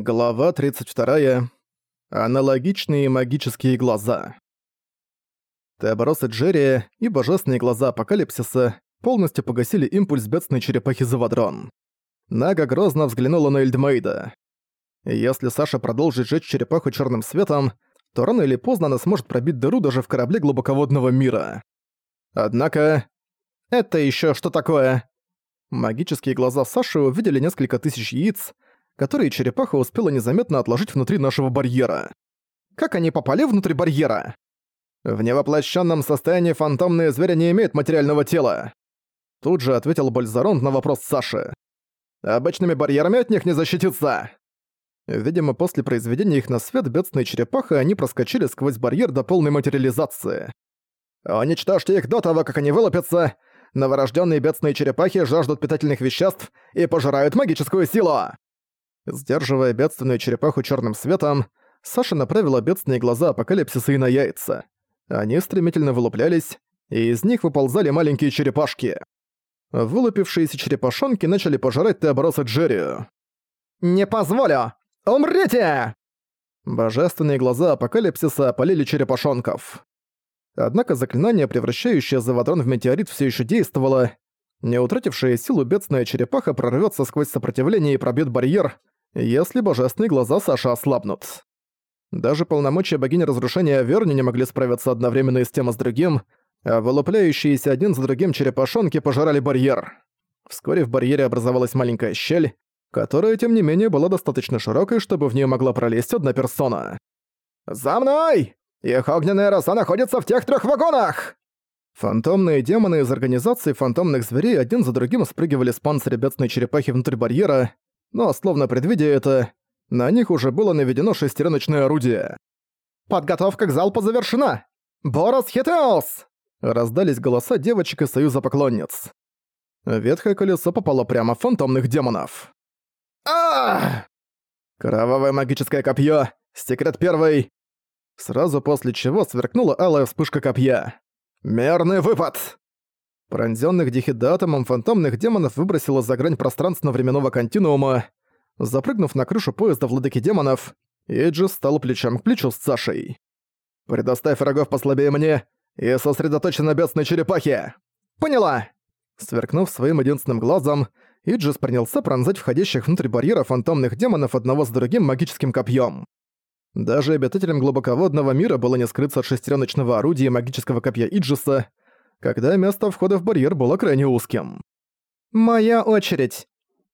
Глава 32. Аналогичные магические глаза. Теоборос и Джерри и божественные глаза Апокалипсиса полностью погасили импульс бедственной черепахи Завадрон. Нага грозно взглянула на Эльдмейда. Если Саша продолжит жечь черепаху черным светом, то рано или поздно она сможет пробить дыру даже в корабле глубоководного мира. Однако... Это еще что такое? Магические глаза Саши увидели несколько тысяч яиц, которые черепаха успела незаметно отложить внутри нашего барьера. Как они попали внутрь барьера? В невоплощенном состоянии фантомные звери не имеют материального тела. Тут же ответил Бальзарон на вопрос Саши. Обычными барьерами от них не защититься. Видимо, после произведения их на свет бедственной черепахи они проскочили сквозь барьер до полной материализации. Уничтожьте их до того, как они вылупятся. Новорожденные бедственные черепахи жаждут питательных веществ и пожирают магическую силу. Сдерживая бедственную черепаху черным светом, Саша направила бедственные глаза апокалипсиса и на яйца. Они стремительно вылуплялись, и из них выползали маленькие черепашки. Вылупившиеся черепашонки начали пожирать Теобороса Джерри. «Не позволю! Умрите!» Божественные глаза апокалипсиса опалили черепашонков. Однако заклинание, превращающее Завадрон в метеорит, все еще действовало. Не утратившая силу бедственная черепаха прорвется сквозь сопротивление и пробьет барьер, если божественные глаза Саши ослабнут. Даже полномочия богини разрушения Верни не могли справиться одновременно и с тем и с другим, а вылупляющиеся один за другим черепашонки пожирали барьер. Вскоре в барьере образовалась маленькая щель, которая, тем не менее, была достаточно широкой, чтобы в нее могла пролезть одна персона. «За мной! Их огненная роса находится в тех трех вагонах!» Фантомные демоны из организации фантомных зверей один за другим спрыгивали с панциря бедственной черепахи внутрь барьера, но, словно предвидя это, на них уже было наведено шестереночное орудие. «Подготовка к залпу завершена! Борос Хитеос!» Раздались голоса девочек из Союза Поклонниц. Ветхое колесо попало прямо в фантомных демонов. а Кровавое магическое копье! Секрет первый! Сразу после чего сверкнула алая вспышка копья. «Мерный выпад!» Пронзённых дихидатомом фантомных демонов выбросило за грань пространственно-временного континуума. Запрыгнув на крышу поезда владыки демонов, Эйджи стал плечом к плечу с Сашей. «Предоставь врагов послабее мне и сосредоточься на бедственной черепахе!» «Поняла!» Сверкнув своим единственным глазом, Иджис принялся пронзать входящих внутрь барьера фантомных демонов одного с другим магическим копьем. Даже обитателям глубоководного мира было не скрыться от шестереночного орудия магического копья Иджиса, когда место входа в барьер было крайне узким. «Моя очередь!»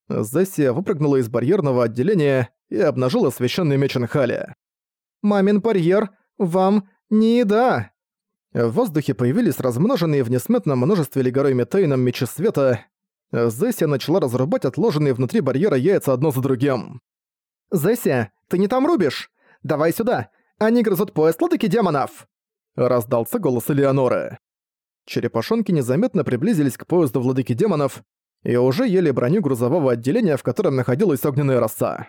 Зессия выпрыгнула из барьерного отделения и обнажила священный меч Энхаля. «Мамин барьер! Вам не еда!» В воздухе появились размноженные в несметном множестве легорой метейном мечи света. Зессия начала разрубать отложенные внутри барьера яйца одно за другим. «Зессия, ты не там рубишь? Давай сюда! Они грызут пояс ладыки демонов!» Раздался голос Элеоноры. Черепашонки незаметно приблизились к поезду владыки демонов и уже ели броню грузового отделения, в котором находилась огненная роса.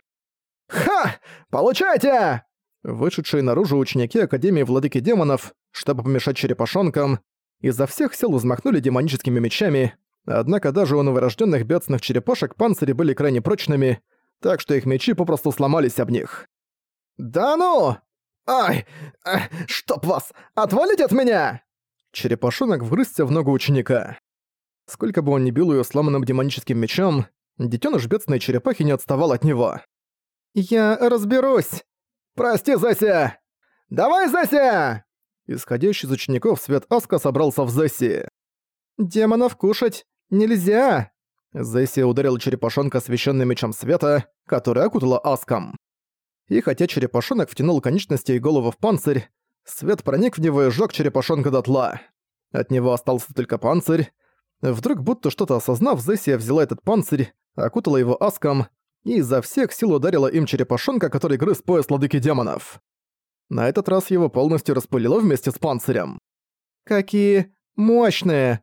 «Ха! Получайте!» Вышедшие наружу ученики Академии Владыки Демонов, чтобы помешать черепашонкам, изо всех сил взмахнули демоническими мечами, однако даже у новорожденных бедственных черепашек панцири были крайне прочными, так что их мечи попросту сломались об них. «Да ну! Ай! Ай чтоб вас! Отвалить от меня!» Черепашонок вгрызся в ногу ученика. Сколько бы он ни бил её сломанным демоническим мечом, детёныш бедственной черепахи не отставал от него. «Я разберусь! Прости, Зася! Давай, Зася!» Исходящий из учеников свет Аска собрался в Зесси. «Демонов кушать нельзя!» Зесси ударил черепашонка священным мечом света, который окутала Аском. И хотя черепашонок втянул конечности и голову в панцирь, Свет проник в него и сжёг черепашонка дотла. От него остался только панцирь. Вдруг, будто что-то осознав, Зессия взяла этот панцирь, окутала его аском и изо всех сил ударила им черепашонка, который грыз пояс ладыки демонов. На этот раз его полностью распылило вместе с панцирем. «Какие мощные!»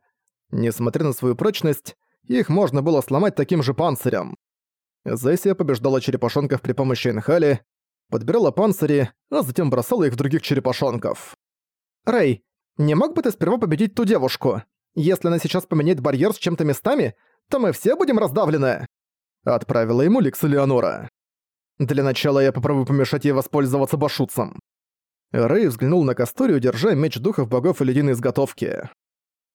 Несмотря на свою прочность, их можно было сломать таким же панцирем. Зессия побеждала черепашонков при помощи Энхали, подбирала панцири, а затем бросала их в других черепашонков. «Рэй, не мог бы ты сперва победить ту девушку? Если она сейчас поменяет барьер с чем-то местами, то мы все будем раздавлены!» Отправила ему Ликс Леонора. Для начала я попробую помешать ей воспользоваться башутцем». Рэй взглянул на Касторию, держа меч духов богов и ледяной изготовки.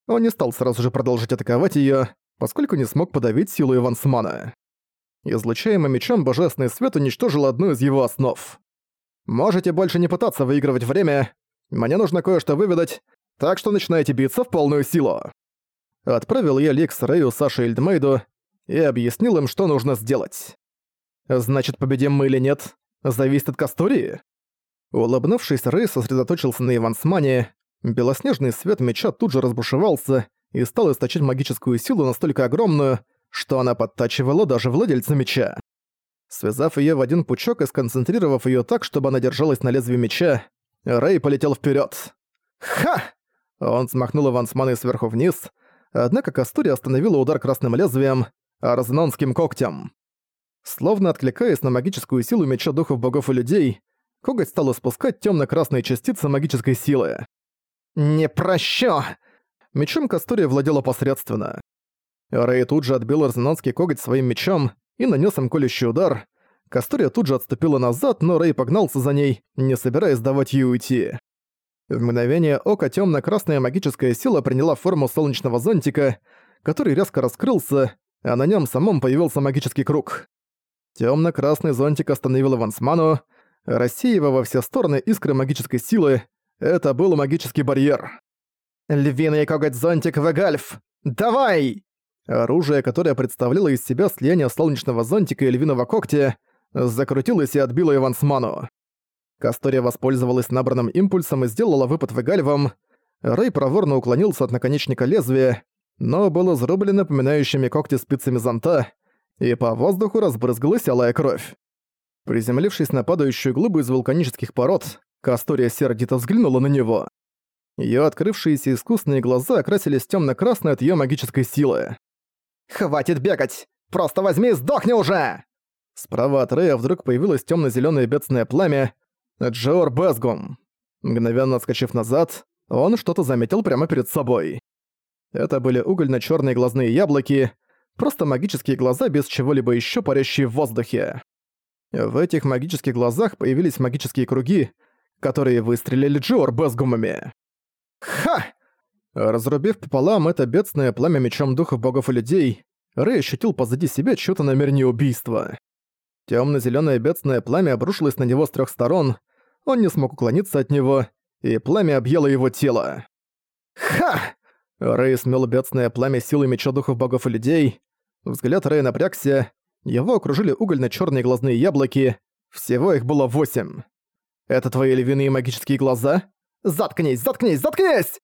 Он не стал сразу же продолжить атаковать её, поскольку не смог подавить силу Ивансмана. Излучаемым мечом божественный свет уничтожил одну из его основ. «Можете больше не пытаться выигрывать время. Мне нужно кое-что выведать, так что начинайте биться в полную силу». Отправил я Ликс, Рэю, Саше Эльдмейду и объяснил им, что нужно сделать. «Значит, победим мы или нет, зависит от Кастории?» Улыбнувшись, Рэй сосредоточился на Ивансмане. Белоснежный свет меча тут же разбушевался и стал источать магическую силу настолько огромную, что она подтачивала даже владельца меча. Связав её в один пучок и сконцентрировав её так, чтобы она держалась на лезвии меча, Рэй полетел вперёд. «Ха!» Он смахнул Ивансманой сверху вниз, однако Кастури остановила удар красным лезвием, а резонанским когтем. Словно откликаясь на магическую силу меча духов богов и людей, коготь стал испускать тёмно-красные частицы магической силы. «Не прощу!» Мечом Кастурия владела посредственно. Рэй тут же отбил резонанский коготь своим мечом и нанес им колющий удар. Кастурия тут же отступила назад, но Рэй погнался за ней, не собираясь давать ей уйти. В мгновение ока тёмно-красная магическая сила приняла форму солнечного зонтика, который резко раскрылся, а на нём самом появился магический круг. Тёмно-красный зонтик остановил Вансману, рассеивая во все стороны искры магической силы. Это был магический барьер. «Львиный коготь-зонтик Вегальф! Давай!» Оружие, которое представляло из себя слияние солнечного зонтика и львиного когтя, закрутилось и отбило Ивансману. Кастория воспользовалась набранным импульсом и сделала выпад Вегальвом. Рэй проворно уклонился от наконечника лезвия, но было зарублено напоминающими когти спицами зонта, и по воздуху разбрызгалась алая кровь. Приземлившись на падающую глыбу из вулканических пород, Кастория сердито взглянула на него. Её открывшиеся искусные глаза окрасились тёмно-красной от её магической силы. «Хватит бегать! Просто возьми и сдохни уже!» Справа от Рэя вдруг появилось тёмно-зелёное бедственное пламя Джеор Безгум. Мгновенно отскочив назад, он что-то заметил прямо перед собой. Это были угольно-чёрные глазные яблоки, просто магические глаза без чего-либо ещё парящие в воздухе. В этих магических глазах появились магические круги, которые выстрелили Джиор Безгумами. «Ха!» Разрубив пополам это бедственное пламя мечом духов богов и людей, Рэй ощутил позади себя чьё-то намерение убийства. Тёмно-зелёное бедственное пламя обрушилось на него с трёх сторон, он не смог уклониться от него, и пламя объело его тело. «Ха!» Рэй смел бедственное пламя силой меча духов богов и людей. Взгляд Рэя напрягся, его окружили угольно-чёрные глазные яблоки, всего их было восемь. «Это твои львиные магические глаза? Заткнись, заткнись, заткнись!»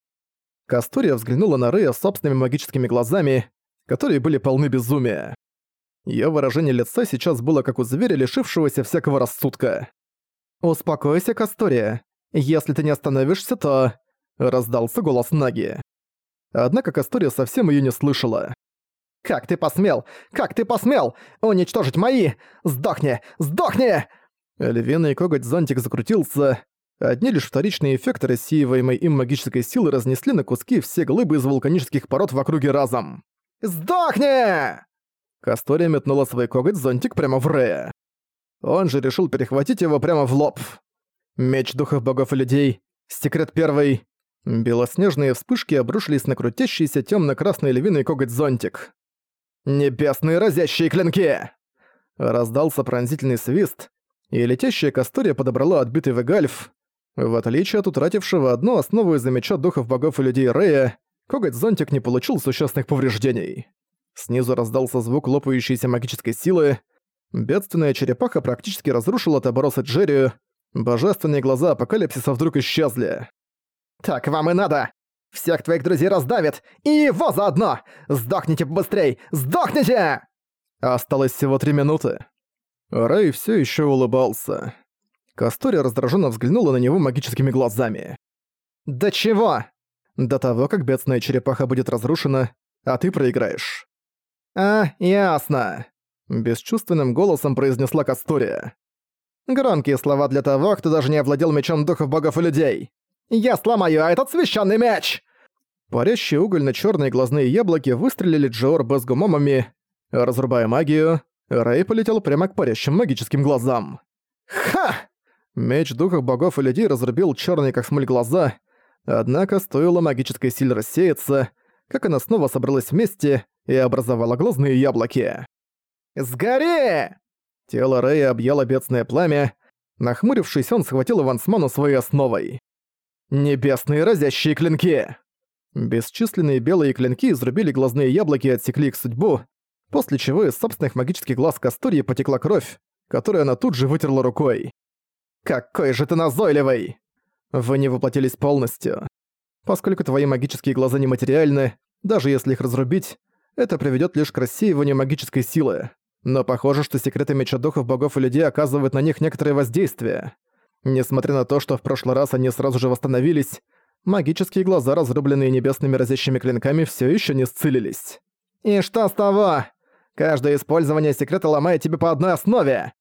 Кастурия взглянула на Рэя собственными магическими глазами, которые были полны безумия. Её выражение лица сейчас было как у зверя, лишившегося всякого рассудка. «Успокойся, Кастория. Если ты не остановишься, то...» Раздался голос Наги. Однако Кастория совсем её не слышала. «Как ты посмел? Как ты посмел? Уничтожить мои! Сдохни! Сдохни!» Львиный коготь-зонтик закрутился. Одни лишь вторичные эффекты рассеиваемой им магической силы разнесли на куски все глыбы из вулканических пород в округе разом. «Сдохни!» Кастория метнула свой коготь-зонтик прямо в Рея. Он же решил перехватить его прямо в лоб. Меч духов богов и людей. Секрет первый. Белоснежные вспышки обрушились на крутящийся темно-красный львиный коготь-зонтик. «Небесные разящие клинки!» Раздался пронзительный свист, и летящая Кастория подобрала отбитый Вегальф. В отличие от утратившего одну основу из-за меча духов богов и людей Рея, коготь-зонтик не получил существенных повреждений. Снизу раздался звук лопающейся магической силы. Бедственная черепаха практически разрушила Табороса Джеррию. Божественные глаза апокалипсиса вдруг исчезли. «Так вам и надо! Всех твоих друзей раздавят! И его заодно! Сдохните побыстрей! Сдохните!» Осталось всего три минуты. Рэй все еще улыбался. Кастория раздраженно взглянула на него магическими глазами. «До чего?» «До того, как бедственная черепаха будет разрушена, а ты проиграешь». «А, ясно», — бесчувственным голосом произнесла Кастория. «Громкие слова для того, кто даже не овладел мечом духов богов и людей. Я сломаю этот священный меч!» Парящие угольно-чёрные глазные яблоки выстрелили Джоор безгумомами, разрубая магию, Рэй полетел прямо к парящим магическим глазам. Ха! Меч духов богов и людей разрубил черные как смоль глаза, однако стоило магической силе рассеяться, как она снова собралась вместе и образовала глазные яблоки. «Сгори!» Тело Рэя объяло бедственное пламя. Нахмурившись, он схватил Ивансману своей основой. «Небесные разящие клинки!» Бесчисленные белые клинки изрубили глазные яблоки и отсекли их судьбу, после чего из собственных магических глаз Кастории потекла кровь, которую она тут же вытерла рукой. «Какой же ты назойливый!» Вы не воплотились полностью. Поскольку твои магические глаза нематериальны, даже если их разрубить, это приведёт лишь к рассеиванию магической силы. Но похоже, что секреты меча духов богов и людей оказывают на них некоторое воздействие. Несмотря на то, что в прошлый раз они сразу же восстановились, магические глаза, разрубленные небесными разящими клинками, всё ещё не сцелились. «И что с того? Каждое использование секрета ломает тебе по одной основе.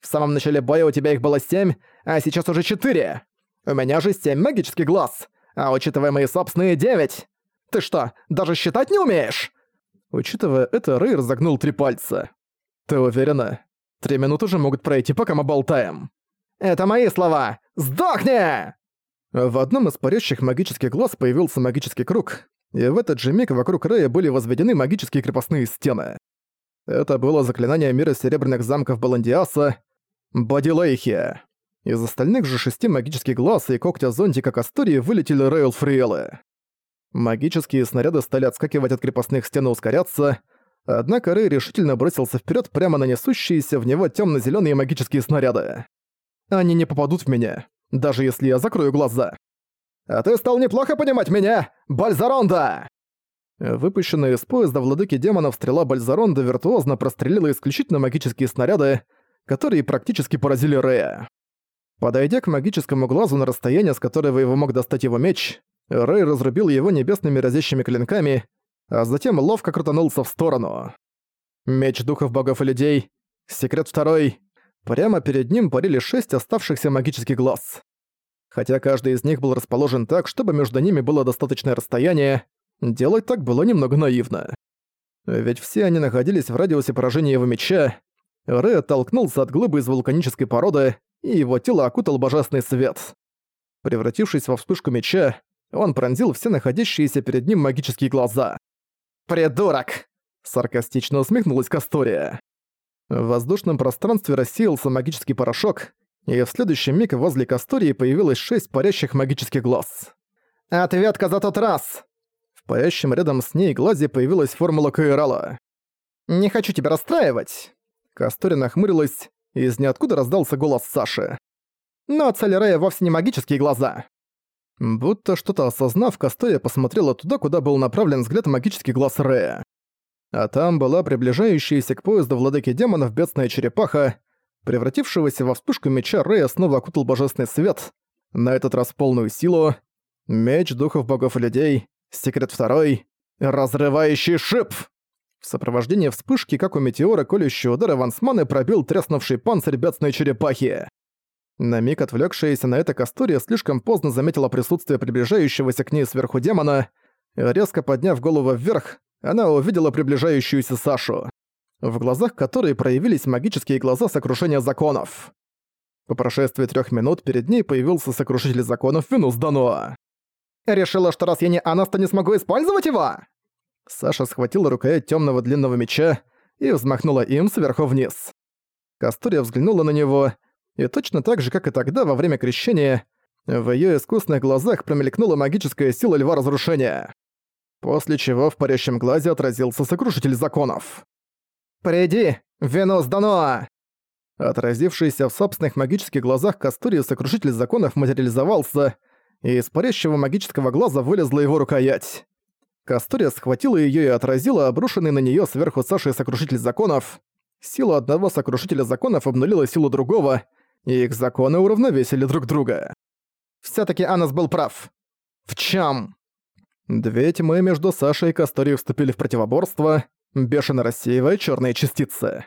В самом начале боя у тебя их было семь, а сейчас уже четыре. У меня же семь магических глаз, а учитывая мои собственные девять. Ты что, даже считать не умеешь?» Учитывая это, Рэй разогнул три пальца. «Ты уверена? Три минуты уже могут пройти, пока мы болтаем». «Это мои слова! Сдохни!» В одном из парящих магических глаз появился магический круг, и в этот же миг вокруг Рэя были возведены магические крепостные стены. Это было заклинание мира серебряных замков Баландиаса Бодилейхия. Из остальных же шести магических глаз и когтя зонтика Кастории вылетели Рейл Фриэлы. Магические снаряды стали отскакивать от крепостных стен и ускоряться, однако Рэй решительно бросился вперед прямо на несущиеся в него темно зеленые магические снаряды. Они не попадут в меня, даже если я закрою глаза. «А ты стал неплохо понимать меня, Бальзаронда!» Выпущенная из поезда владыки демонов стрела Бальзаронда виртуозно прострелила исключительно магические снаряды, которые практически поразили Рэя. Подойдя к магическому глазу на расстояние, с которого его мог достать его меч, Рэй разрубил его небесными разящими клинками, а затем ловко крутанулся в сторону. Меч духов богов и людей. Секрет второй. Прямо перед ним парили шесть оставшихся магических глаз. Хотя каждый из них был расположен так, чтобы между ними было достаточное расстояние, делать так было немного наивно. Ведь все они находились в радиусе поражения его меча. Рэй оттолкнулся от глыбы из вулканической породы, и его тело окутал божественный свет. Превратившись во вспышку меча, он пронзил все находящиеся перед ним магические глаза. «Придурок!» — саркастично усмехнулась Кастория. В воздушном пространстве рассеялся магический порошок, и в следующий миг возле Кастории появилось шесть парящих магических глаз. «Ответка за тот раз!» В парящем рядом с ней глазе появилась формула Каирала. «Не хочу тебя расстраивать!» Кастория нахмурилась, и из ниоткуда раздался голос Саши. «Но цель Рэя вовсе не магические глаза!» Будто что-то осознав, Кастория посмотрела туда, куда был направлен взгляд магический глаз Рэя. А там была приближающаяся к поезду владыки демонов бедственная черепаха, Превратившегося во вспышку меча Рэя снова окутал божественный свет, на этот раз полную силу. Меч духов богов и людей, секрет второй, разрывающий шип! В сопровождении вспышки, как у метеора, колющий удар Вансманы пробил треснувший панцирь бедственной черепахи. На миг отвлекшаяся на это Кастурия слишком поздно заметила присутствие приближающегося к ней сверху демона. Резко подняв голову вверх, она увидела приближающуюся Сашу в глазах которой проявились магические глаза сокрушения законов. По прошествии трех минут перед ней появился сокрушитель законов Винус Даноа. «Решила, что раз я не Анас, то не смогу использовать его?» Саша схватила рукоять темного длинного меча и взмахнула им сверху вниз. Кастория взглянула на него, и точно так же, как и тогда, во время крещения, в ее искусных глазах промелькнула магическая сила Льва Разрушения. После чего в парящем глазе отразился сокрушитель законов. «Приди, Венус Даноа!» Отразившийся в собственных магических глазах Кастурии Сокрушитель Законов материализовался, и из парящего магического глаза вылезла его рукоять. Кастурия схватила её и отразила обрушенный на неё сверху Саши Сокрушитель Законов. Сила одного Сокрушителя Законов обнулила силу другого, и их законы уравновесили друг друга. Всё-таки Анас был прав. В чём? Две тьмы между Сашей и Касторией вступили в противоборство, бешено рассеивая черные частицы.